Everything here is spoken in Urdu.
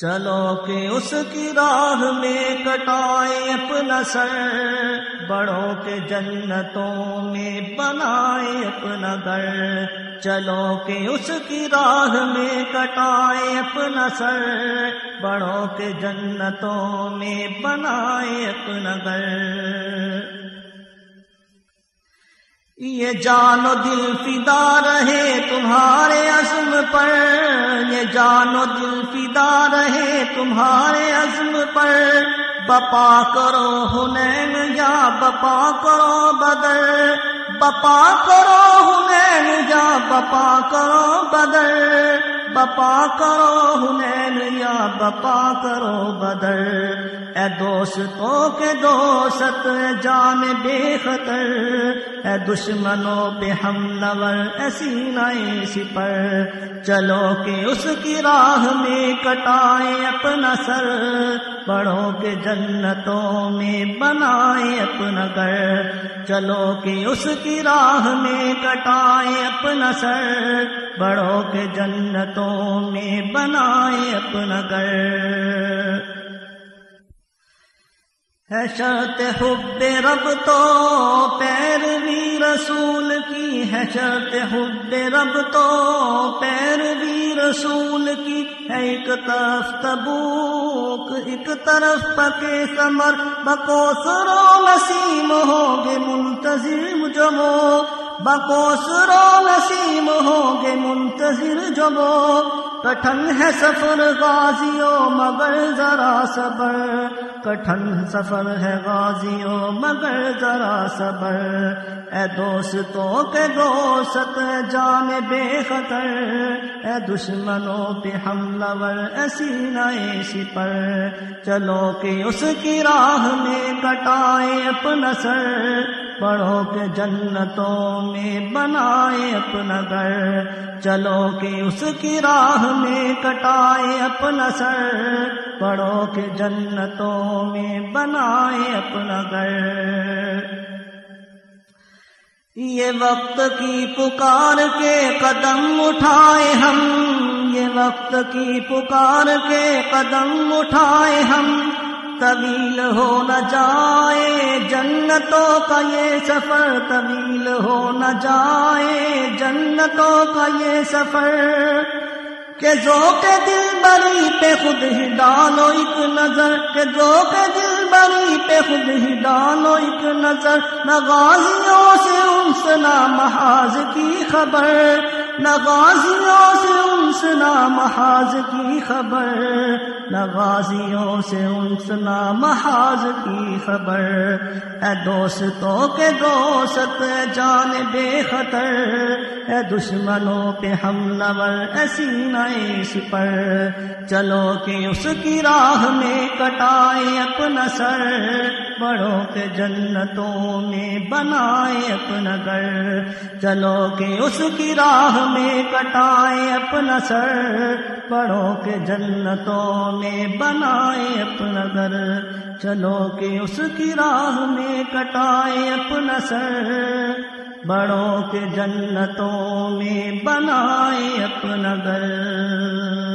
چلو کہ اس کی راہ میں کٹائے اپنا سر، بڑوں کے جنتوں میں بنائے اپنا گھر۔ چلو کہ اس کی راہ میں کٹائے اپنا سر، بڑوں کے جنتوں میں بنائے اپنا گھر۔ یہ جان و دل فدا رہے تمہارے عزم پر۔ جان و دل فدا رہے تمہارے عزم پر۔ بپا کرو ہنین یا بپا کرو بدر۔ بپا کرو ہنین یا بپا کرو بدر۔ بپا کرو ہنین یا بپا کرو بدر۔ اے دوستوں کے دوست جان بے خطر۔ اے دشمنوں پہ ہم نور ایسی نئے سپر۔ چلو کہ اس کی راہ میں کٹائے اپنا سر۔ بڑوں کے جنتوں میں بنائے اپنا گھر۔ چلو کہ اس کی راہ میں کٹائے اپنا سر۔ بڑوں کے جنتوں میں بنائے اپنا گھر۔ ہے شرط حب رب تو پیروی رسول کی۔ ہے شرط حب رب تو پیروی رسول کی۔ ہے ایک طرف تبوک ایک طرف پکے سمر بکو سرو نسیم ہو گے منتظر جمو۔ بکو سرو نسیم ہو گے منتظر جمو۔ کٹھن ہے سفر غازیوں، مگر ذرا صبر۔ کٹھن سفر ہے غازیوں، مگر ذرا صبر۔ اے دوستوں کے دوست، جان بے خطر۔ اے دشمنوں پہ حملہ ور ایسی نئے سپر۔ چلو کہ اس کی راہ میں کٹائے اپنا سر۔ بڑوں کے جنتوں میں بنائے اپنا گھر، چلو کہ اس کی راہ میں کٹائے اپنا سر۔ بڑوں کے جنتوں میں بنائے اپنا گھر۔ یہ وقت کی پکار کے قدم اٹھائے ہم۔ یہ وقت کی پکار کے قدم اٹھائے ہم۔ طویل ہو نہ جائے جنتوں کا یہ سفر طویل ہو نہ جائے۔ جنتوں کا یہ سفر کہ جو کے دل بری پہ خود ہی ڈالو ایک نظر۔ کہ جو کے دل بری پہ خود ہی ڈالو ایک نظر۔ نہ غازیوں سے انس نہ محاذ کی خبر، نہ غازیوں سے انس نہ محاذ کی خبر نہ غازیوں سے انس نہ محاذ کی خبر۔ اے دوستوں کے دوست جان بے خطر۔ اے دشمنوں پہ ہم نور ایسی نئے سپر چلو کہ اس کی راہ میں کٹائے اپنا سر۔ بڑوں کے جنتوں میں بنائے اپنا گھر۔ چلو کہ اس کی راہ میں کٹائے اپنا سر۔ بڑوں کے جنتوں میں بنائے اپنا گھر، چلو کہ اس کی راہ میں کٹائے اپنا سر۔ بڑوں کے جنتوں میں بنائے اپنا گھر۔